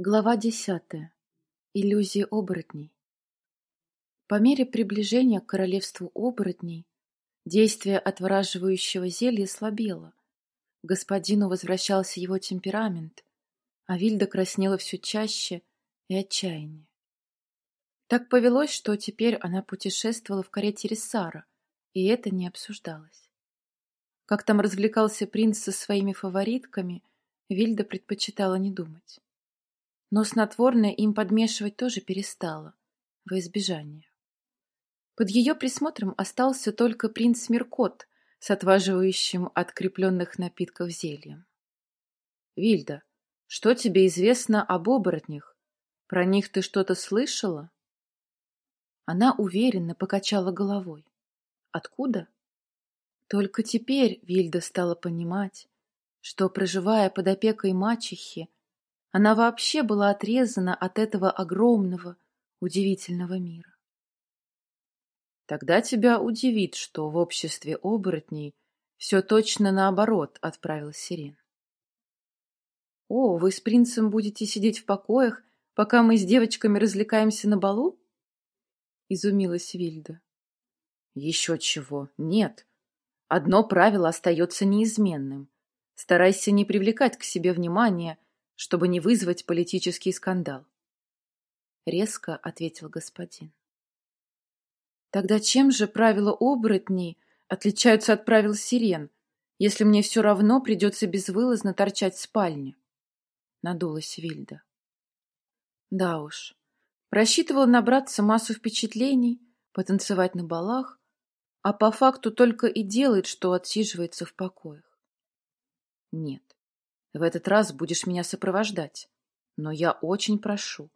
Глава десятая. Иллюзии оборотней. По мере приближения к королевству оборотней действие отвораживающего зелья слабело. Господину возвращался его темперамент, а Вильда краснела все чаще и отчаяннее. Так повелось, что теперь она путешествовала в карете Рессара, и это не обсуждалось. Как там развлекался принц со своими фаворитками, Вильда предпочитала не думать но снотворное им подмешивать тоже перестала, во избежание. Под ее присмотром остался только принц Миркот с отваживающим от крепленных напитков зельем. «Вильда, что тебе известно об оборотнях? Про них ты что-то слышала?» Она уверенно покачала головой. «Откуда?» Только теперь Вильда стала понимать, что, проживая под опекой мачехи, она вообще была отрезана от этого огромного, удивительного мира. Тогда тебя удивит, что в обществе оборотней все точно наоборот, отправил Сирен. О, вы с принцем будете сидеть в покоях, пока мы с девочками развлекаемся на балу? Изумилась Вильда. Еще чего, нет. Одно правило остается неизменным. Старайся не привлекать к себе внимания, чтобы не вызвать политический скандал. Резко ответил господин. Тогда чем же правила оборотней отличаются от правил сирен, если мне все равно придется безвылазно торчать в спальне? Надулась Вильда. Да уж, просчитывала набраться массу впечатлений, потанцевать на балах, а по факту только и делает, что отсиживается в покоях. Нет, в этот раз будешь меня сопровождать. Но я очень прошу,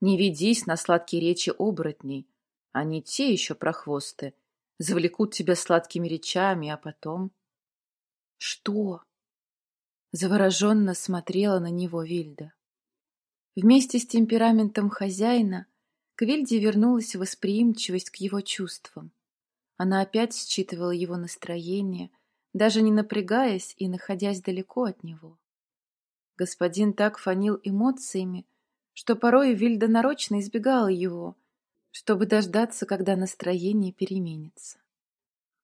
не ведись на сладкие речи оборотней. Они те еще прохвосты. Завлекут тебя сладкими речами, а потом... Что? Завороженно смотрела на него Вильда. Вместе с темпераментом хозяина к Вильде вернулась восприимчивость к его чувствам. Она опять считывала его настроение, даже не напрягаясь и находясь далеко от него. Господин так фанил эмоциями, что порой Вильда нарочно избегала его, чтобы дождаться, когда настроение переменится.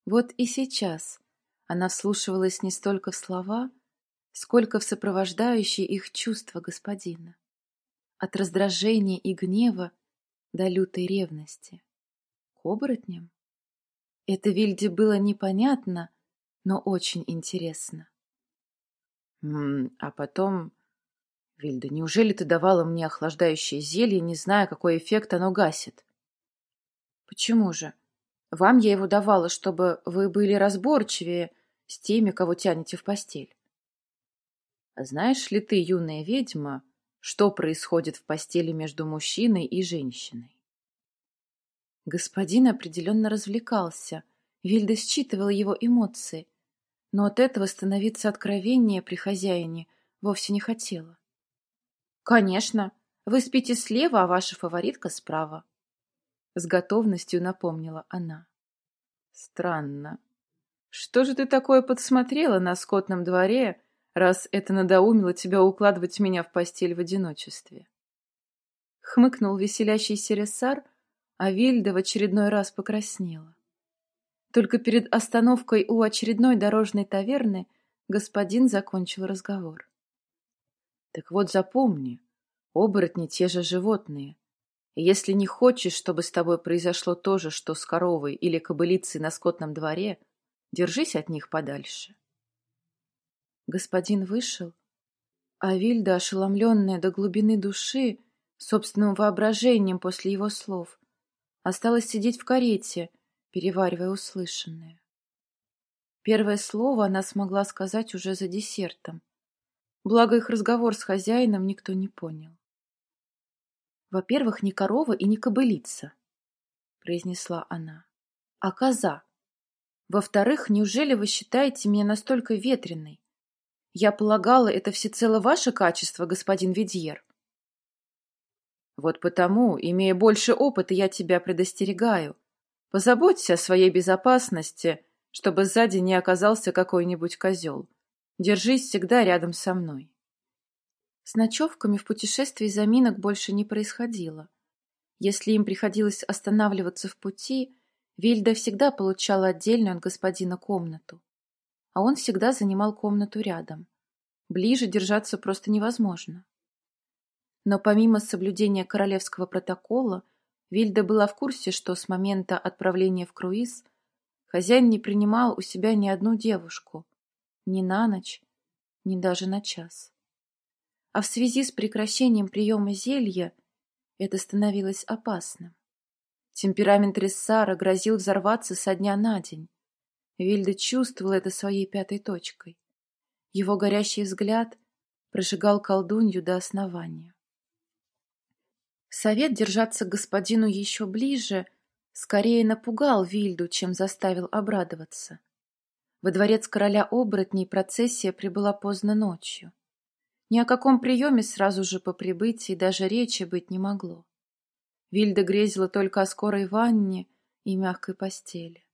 Вот и сейчас она вслушивалась не столько в слова, сколько в сопровождающие их чувства господина. От раздражения и гнева до лютой ревности. К оборотням? Это Вильде было непонятно, но очень интересно. А потом... Вильда, неужели ты давала мне охлаждающее зелье, не зная, какой эффект оно гасит? Почему же? Вам я его давала, чтобы вы были разборчивее с теми, кого тянете в постель. А знаешь ли ты, юная ведьма, что происходит в постели между мужчиной и женщиной? Господин определенно развлекался. Вильда считывала его эмоции но от этого становиться откровеннее при хозяине вовсе не хотела. «Конечно, вы спите слева, а ваша фаворитка справа», — с готовностью напомнила она. «Странно. Что же ты такое подсмотрела на скотном дворе, раз это надоумило тебя укладывать меня в постель в одиночестве?» Хмыкнул веселящийся Ресар, а Вильда в очередной раз покраснела. Только перед остановкой у очередной дорожной таверны господин закончил разговор. Так вот запомни, оборотни те же животные. И если не хочешь, чтобы с тобой произошло то же, что с коровой или кобылицей на скотном дворе, держись от них подальше. Господин вышел, а Вильда, ошеломленная до глубины души, собственным воображением после его слов, осталась сидеть в карете, переваривая услышанное. Первое слово она смогла сказать уже за десертом. Благо их разговор с хозяином никто не понял. «Во-первых, не корова и не кобылица», — произнесла она, — «а коза. Во-вторых, неужели вы считаете меня настолько ветреной? Я полагала, это всецело ваше качество, господин Видьер». «Вот потому, имея больше опыта, я тебя предостерегаю. Позаботься о своей безопасности, чтобы сзади не оказался какой-нибудь козел. Держись всегда рядом со мной. С ночевками в путешествии заминок больше не происходило. Если им приходилось останавливаться в пути, Вильда всегда получала отдельную от господина комнату. А он всегда занимал комнату рядом. Ближе держаться просто невозможно. Но помимо соблюдения королевского протокола, Вильда была в курсе, что с момента отправления в круиз хозяин не принимал у себя ни одну девушку, ни на ночь, ни даже на час. А в связи с прекращением приема зелья это становилось опасным. Темперамент Рессара грозил взорваться со дня на день. Вильда чувствовал это своей пятой точкой. Его горящий взгляд прожигал колдунью до основания. Совет держаться к господину еще ближе скорее напугал Вильду, чем заставил обрадоваться. Во дворец короля оборотней процессия прибыла поздно ночью. Ни о каком приеме сразу же по прибытии даже речи быть не могло. Вильда грезила только о скорой ванне и мягкой постели.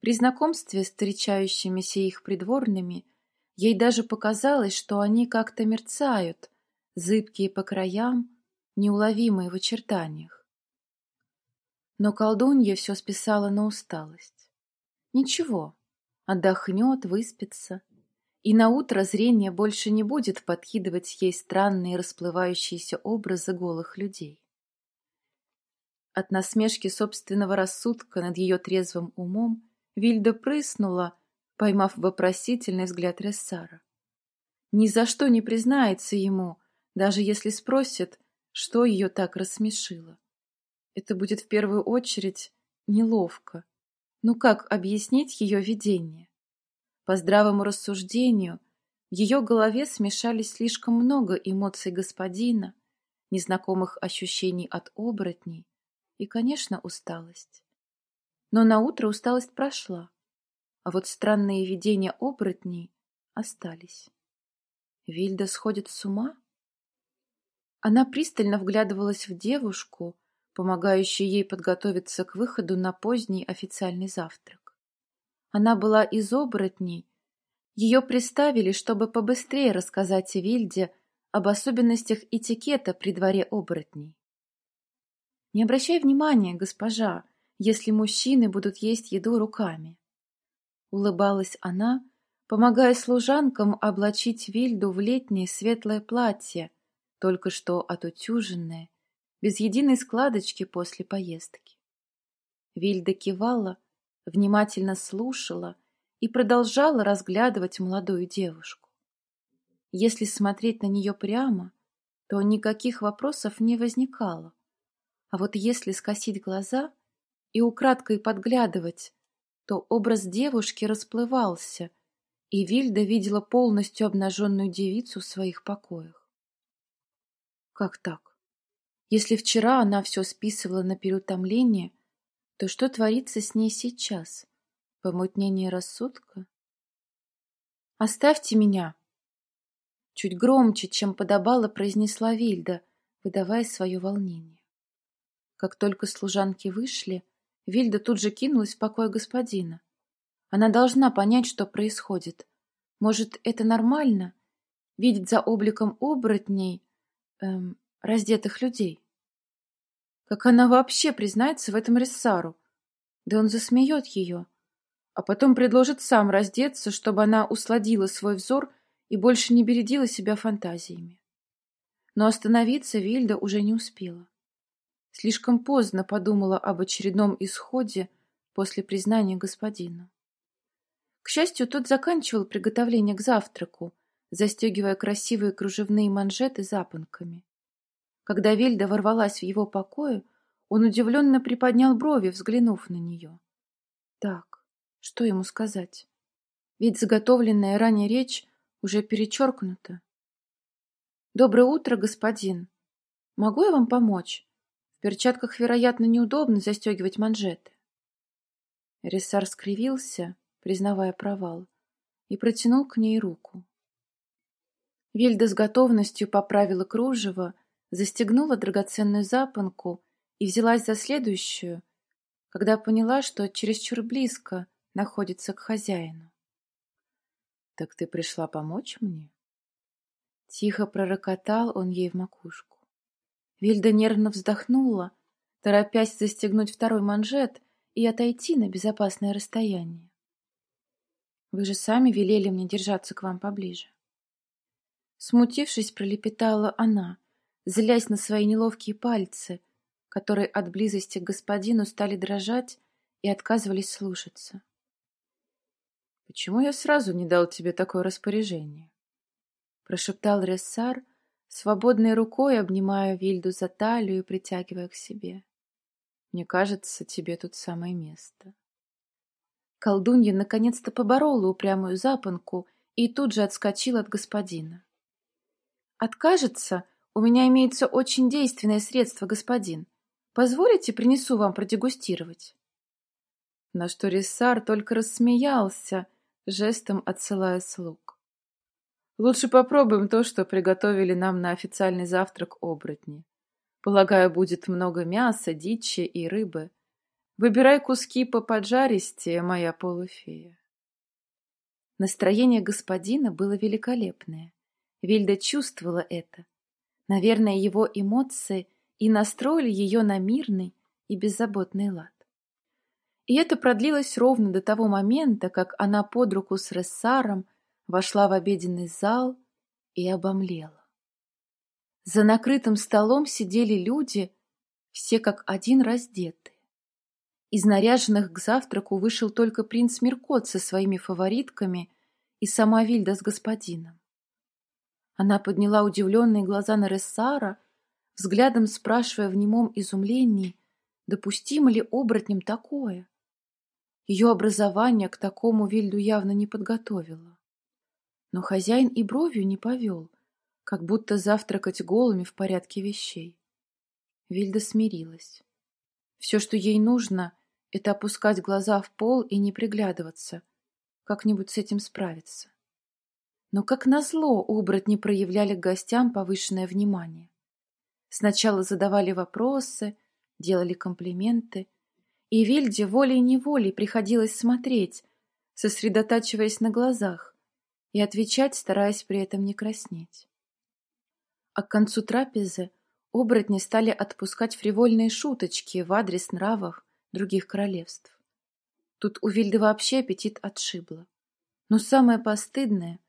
При знакомстве с встречающимися их придворными ей даже показалось, что они как-то мерцают, зыбкие по краям, неуловимые в очертаниях. Но колдунья все списала на усталость. Ничего, отдохнет, выспится, и на утро зрение больше не будет подкидывать ей странные расплывающиеся образы голых людей. От насмешки собственного рассудка над ее трезвым умом Вильда прыснула, поймав вопросительный взгляд Рессара. Ни за что не признается ему, даже если спросит, что ее так рассмешило. Это будет в первую очередь неловко. Ну как объяснить ее видение? По здравому рассуждению, в ее голове смешались слишком много эмоций господина, незнакомых ощущений от оборотней и, конечно, усталость. Но на утро усталость прошла, а вот странные видения оборотней остались. Вильда сходит с ума? Она пристально вглядывалась в девушку, помогающую ей подготовиться к выходу на поздний официальный завтрак. Она была из оборотней. Ее приставили, чтобы побыстрее рассказать Вильде об особенностях этикета при дворе оборотней. «Не обращай внимания, госпожа, если мужчины будут есть еду руками». Улыбалась она, помогая служанкам облачить Вильду в летнее светлое платье, только что отутюженная, без единой складочки после поездки. Вильда кивала, внимательно слушала и продолжала разглядывать молодую девушку. Если смотреть на нее прямо, то никаких вопросов не возникало. А вот если скосить глаза и украдкой подглядывать, то образ девушки расплывался, и Вильда видела полностью обнаженную девицу в своих покоях. Как так? Если вчера она все списывала на переутомление, то что творится с ней сейчас? Помутнение рассудка? «Оставьте меня!» Чуть громче, чем подобало, произнесла Вильда, выдавая свое волнение. Как только служанки вышли, Вильда тут же кинулась в покой господина. Она должна понять, что происходит. Может, это нормально? Видеть за обликом оборотней эм, раздетых людей. Как она вообще признается в этом Рессару? Да он засмеет ее, а потом предложит сам раздеться, чтобы она усладила свой взор и больше не бередила себя фантазиями. Но остановиться Вильда уже не успела. Слишком поздно подумала об очередном исходе после признания господина. К счастью, тот заканчивал приготовление к завтраку, застегивая красивые кружевные манжеты запонками. Когда Вельда ворвалась в его покое, он удивленно приподнял брови, взглянув на нее. Так, что ему сказать? Ведь заготовленная ранее речь уже перечеркнута. «Доброе утро, господин. Могу я вам помочь? В перчатках, вероятно, неудобно застегивать манжеты». Рессар скривился, признавая провал, и протянул к ней руку. Вильда с готовностью поправила кружево, застегнула драгоценную запонку и взялась за следующую, когда поняла, что чересчур близко находится к хозяину. — Так ты пришла помочь мне? Тихо пророкотал он ей в макушку. Вильда нервно вздохнула, торопясь застегнуть второй манжет и отойти на безопасное расстояние. Вы же сами велели мне держаться к вам поближе. Смутившись, пролепетала она, злясь на свои неловкие пальцы, которые от близости к господину стали дрожать и отказывались слушаться. «Почему я сразу не дал тебе такое распоряжение?» Прошептал Рессар, свободной рукой обнимая Вильду за талию и притягивая к себе. «Мне кажется, тебе тут самое место». Колдунья наконец-то поборола упрямую запонку и тут же отскочила от господина. «Откажется? У меня имеется очень действенное средство, господин. Позволите, принесу вам продегустировать?» На что Рессар только рассмеялся, жестом отсылая слуг. «Лучше попробуем то, что приготовили нам на официальный завтрак оборотни. Полагаю, будет много мяса, дичи и рыбы. Выбирай куски по поджаристее, моя полуфея». Настроение господина было великолепное. Вильда чувствовала это. Наверное, его эмоции и настроили ее на мирный и беззаботный лад. И это продлилось ровно до того момента, как она под руку с Рессаром вошла в обеденный зал и обомлела. За накрытым столом сидели люди, все как один раздеты. Из наряженных к завтраку вышел только принц Миркот со своими фаворитками и сама Вильда с господином. Она подняла удивленные глаза на Рессара, взглядом спрашивая в немом изумлении, допустимо ли оборотням такое. Ее образование к такому Вильду явно не подготовило. Но хозяин и бровью не повел, как будто завтракать голыми в порядке вещей. Вильда смирилась. Все, что ей нужно, это опускать глаза в пол и не приглядываться, как-нибудь с этим справиться. Но, как назло, оборотни проявляли к гостям повышенное внимание. Сначала задавали вопросы, делали комплименты, и Вильде волей-неволей приходилось смотреть, сосредотачиваясь на глазах, и отвечать, стараясь при этом не краснеть. А к концу трапезы оборотни стали отпускать фривольные шуточки в адрес нравов других королевств. Тут у Вильды вообще аппетит отшибло. Но самое постыдное,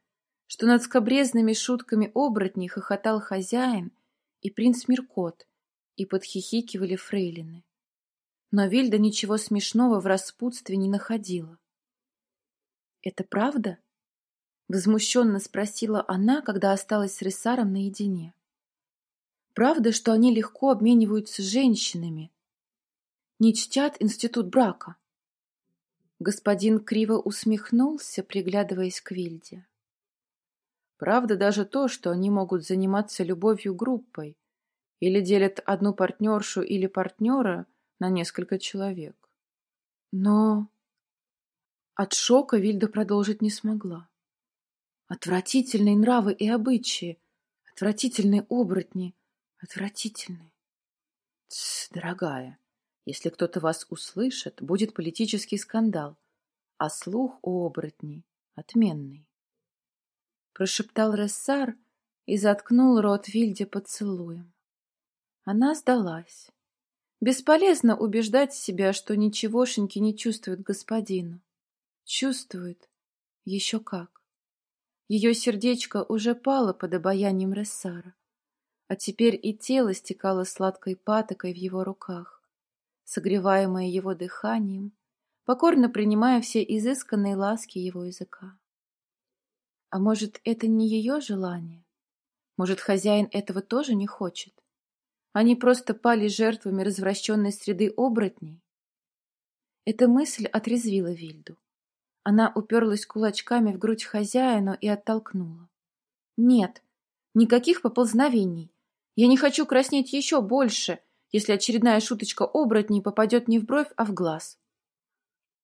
что над скобрезными шутками оборотней хохотал хозяин и принц Миркот, и подхихикивали фрейлины. Но Вильда ничего смешного в распутстве не находила. «Это правда?» — возмущенно спросила она, когда осталась с Рисаром наедине. «Правда, что они легко обмениваются женщинами? Не чтят институт брака?» Господин криво усмехнулся, приглядываясь к Вильде. Правда даже то, что они могут заниматься любовью группой или делят одну партнершу или партнера на несколько человек. Но от шока Вильда продолжить не смогла. Отвратительные нравы и обычаи, отвратительные оборотни, отвратительные. Тс, дорогая, если кто-то вас услышит, будет политический скандал, а слух у оборотней отменный прошептал Рессар и заткнул рот Вильде поцелуем. Она сдалась. Бесполезно убеждать себя, что ничегошеньки не чувствует господину. Чувствует. Еще как. Ее сердечко уже пало под обаянием Рессара, а теперь и тело стекало сладкой патокой в его руках, согреваемое его дыханием, покорно принимая все изысканные ласки его языка. А может, это не ее желание? Может, хозяин этого тоже не хочет? Они просто пали жертвами развращенной среды оборотней? Эта мысль отрезвила Вильду. Она уперлась кулачками в грудь хозяину и оттолкнула. «Нет, никаких поползновений. Я не хочу краснеть еще больше, если очередная шуточка оборотней попадет не в бровь, а в глаз».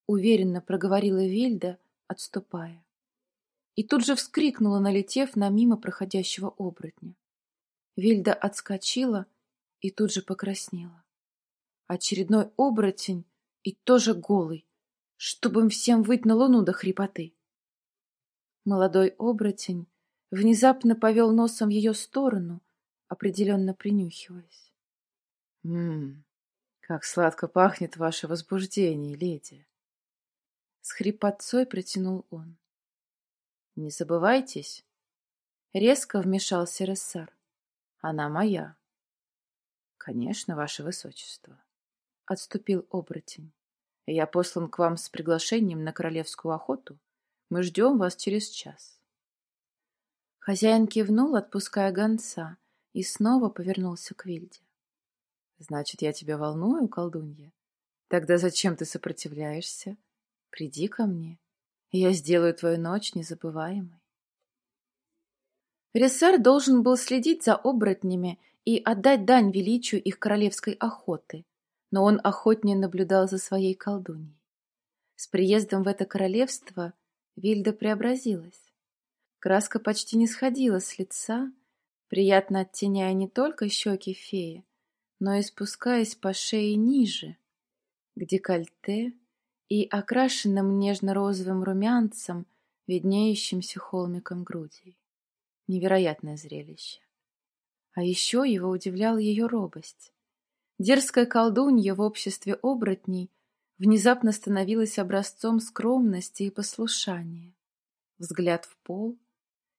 Уверенно проговорила Вильда, отступая и тут же вскрикнула, налетев на мимо проходящего оборотня. Вильда отскочила и тут же покраснела. Очередной оборотень и тоже голый, чтобы им всем выть на луну до хрипоты. Молодой оборотень внезапно повел носом в ее сторону, определенно принюхиваясь. «Ммм, как сладко пахнет ваше возбуждение, леди!» С хрипотцой протянул он. «Не забывайтесь!» Резко вмешался Рессар. «Она моя!» «Конечно, ваше высочество!» Отступил оборотень. «Я послан к вам с приглашением на королевскую охоту. Мы ждем вас через час». Хозяин кивнул, отпуская гонца, и снова повернулся к Вильде. Значит, я тебя волную, колдунья? Тогда зачем ты сопротивляешься? Приди ко мне, я сделаю твою ночь незабываемой. Рессар должен был следить за оборотнями и отдать дань величию их королевской охоты, но он охотнее наблюдал за своей колдуньей. С приездом в это королевство Вильда преобразилась. Краска почти не сходила с лица, приятно оттеняя не только щеки феи, но и спускаясь по шее ниже, к декольте и окрашенным нежно-розовым румянцем, виднеющимся холмиком грудей. Невероятное зрелище. А еще его удивляла ее робость. Дерзкая колдунья в обществе оборотней внезапно становилась образцом скромности и послушания. Взгляд в пол,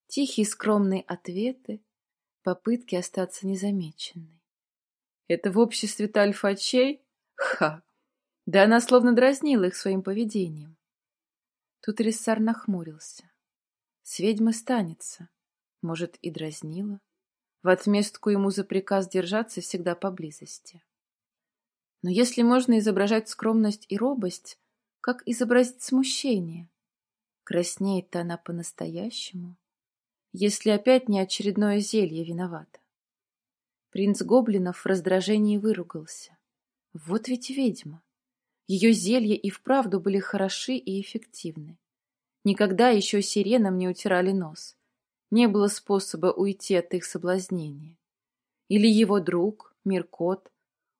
тихие скромные ответы, попытки остаться незамеченной. Это в обществе тальфачей? Ха! Да она словно дразнила их своим поведением. Тут Рессар нахмурился. С ведьмы станется. Может, и дразнила. В отместку ему за приказ держаться всегда поблизости. Но если можно изображать скромность и робость, как изобразить смущение? Краснеет-то она по-настоящему, если опять не очередное зелье виновато. Принц Гоблинов в раздражении выругался. Вот ведь ведьма. Ее зелья и вправду были хороши и эффективны. Никогда еще сиренам не утирали нос. Не было способа уйти от их соблазнения. Или его друг, Миркот,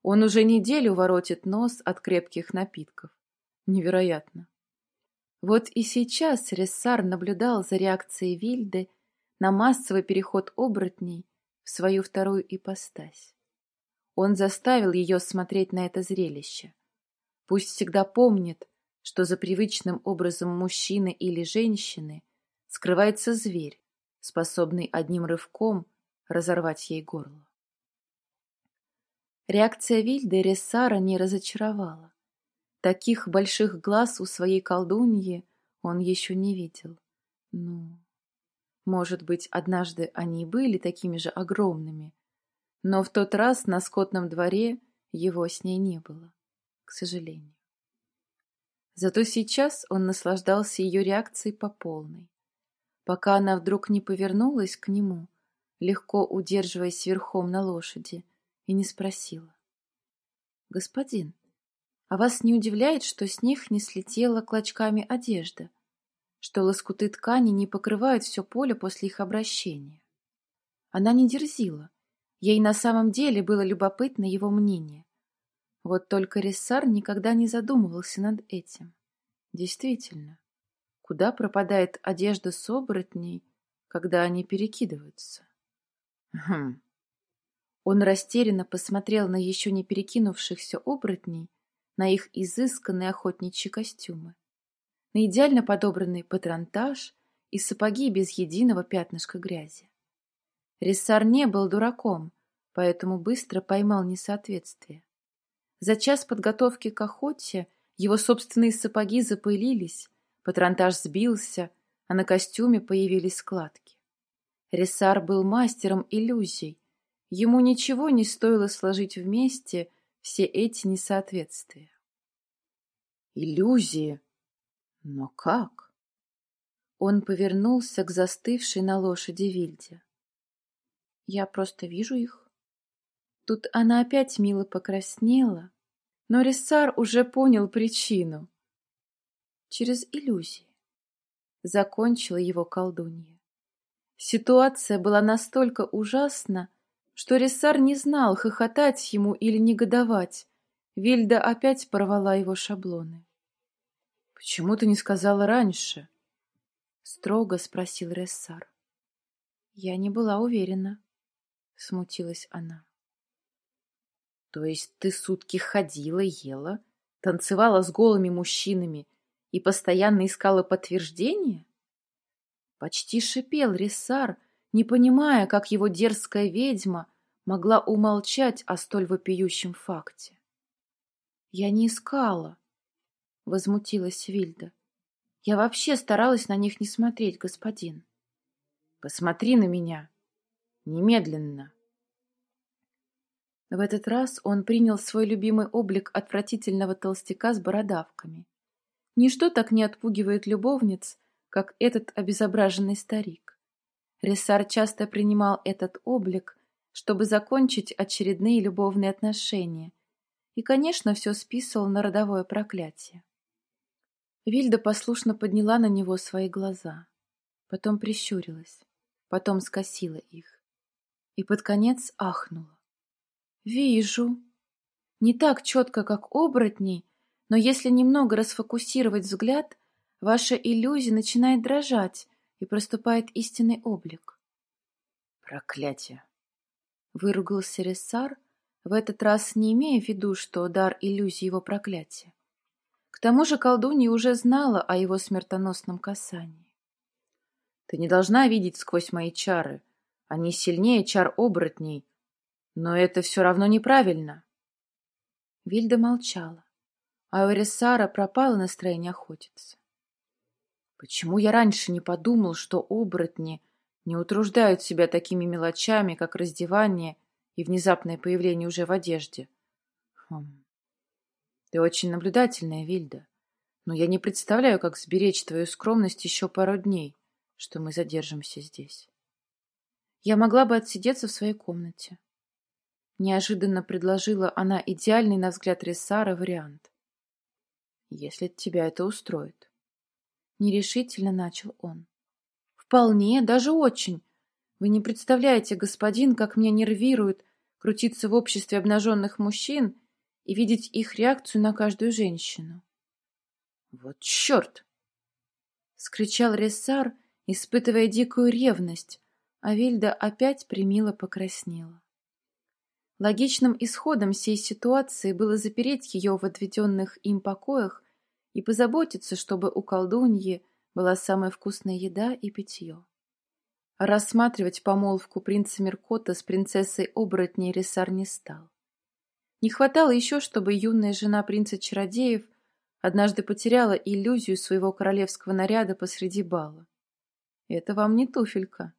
он уже неделю воротит нос от крепких напитков. Невероятно. Вот и сейчас Рессар наблюдал за реакцией Вильды на массовый переход оборотней в свою вторую ипостась. Он заставил ее смотреть на это зрелище. Пусть всегда помнит, что за привычным образом мужчины или женщины скрывается зверь, способный одним рывком разорвать ей горло. Реакция Вильды Рессара не разочаровала. Таких больших глаз у своей колдуньи он еще не видел. Ну, может быть, однажды они и были такими же огромными, но в тот раз на скотном дворе его с ней не было, сожалению. Зато сейчас он наслаждался ее реакцией по полной. Пока она вдруг не повернулась к нему, легко удерживаясь верхом на лошади, и не спросила. «Господин, а вас не удивляет, что с них не слетела клочками одежда?» что лоскуты ткани не покрывают все поле после их обращения. Она не дерзила. Ей на самом деле было любопытно его мнение. Вот только Рессар никогда не задумывался над этим. Действительно, куда пропадает одежда с оборотней, когда они перекидываются? Хм. Он растерянно посмотрел на еще не перекинувшихся оборотней, на их изысканные охотничьи костюмы на идеально подобранный патронтаж и сапоги без единого пятнышка грязи. Рессар не был дураком, поэтому быстро поймал несоответствие. За час подготовки к охоте его собственные сапоги запылились, патронтаж сбился, а на костюме появились складки. Рессар был мастером иллюзий. Ему ничего не стоило сложить вместе все эти несоответствия. «Иллюзии!» Но как? Он повернулся к застывшей на лошади Вильде. Я просто вижу их. Тут она опять мило покраснела, но Рессар уже понял причину. Через иллюзии. Закончила его колдунья. Ситуация была настолько ужасна, что Рессар не знал, хохотать ему или негодовать. Вильда опять порвала его шаблоны. «Почему ты не сказала раньше?» — строго спросил Рессар. Я не была уверена, смутилась она. То есть ты сутки ходила, ела, танцевала с голыми мужчинами и постоянно искала подтверждения? Почти шипел Рисар, не понимая, как его дерзкая ведьма могла умолчать о столь вопиющем факте. «Я не искала», — возмутилась Вильда. «Я вообще старалась на них не смотреть, господин». «Посмотри на меня. Немедленно». В этот раз он принял свой любимый облик отвратительного толстяка с бородавками. Ничто так не отпугивает любовниц, как этот обезображенный старик. Рессар часто принимал этот облик, чтобы закончить очередные любовные отношения, и, конечно, все списывал на родовое проклятие. Вильда послушно подняла на него свои глаза, потом прищурилась, потом скосила их и под конец ахнула. Вижу. Не так четко, как оборотней, но если немного расфокусировать взгляд, ваша иллюзия начинает дрожать и проступает истинный облик. Проклятие! Выругался Рессар, в этот раз не имея в виду, что дар иллюзии его проклятие. К тому же колдунья уже знала о его смертоносном касании. Ты не должна видеть сквозь мои чары. Они сильнее чар оборотней, но это все равно неправильно. Вильда молчала, а у Эрисара пропало настроение охотиться. Почему я раньше не подумал, что оборотни не утруждают себя такими мелочами, как раздевание и внезапное появление уже в одежде? Хм. Ты очень наблюдательная, Вильда, но я не представляю, как сберечь твою скромность еще пару дней, что мы задержимся здесь. Я могла бы отсидеться в своей комнате. Неожиданно предложила она идеальный, на взгляд Рессара, вариант. «Если тебя это устроит». Нерешительно начал он. «Вполне, даже очень. Вы не представляете, господин, как меня нервирует крутиться в обществе обнаженных мужчин и видеть их реакцию на каждую женщину». «Вот черт!» — скричал Рессар, испытывая дикую ревность, а Вильда опять примило покраснела. Логичным исходом всей ситуации было запереть ее в отведенных им покоях и позаботиться, чтобы у колдуньи была самая вкусная еда и питье. Рассматривать помолвку принца Меркота с принцессой оборотней Ресар не стал. Не хватало еще, чтобы юная жена принца Чародеев однажды потеряла иллюзию своего королевского наряда посреди бала. Это вам не туфелька.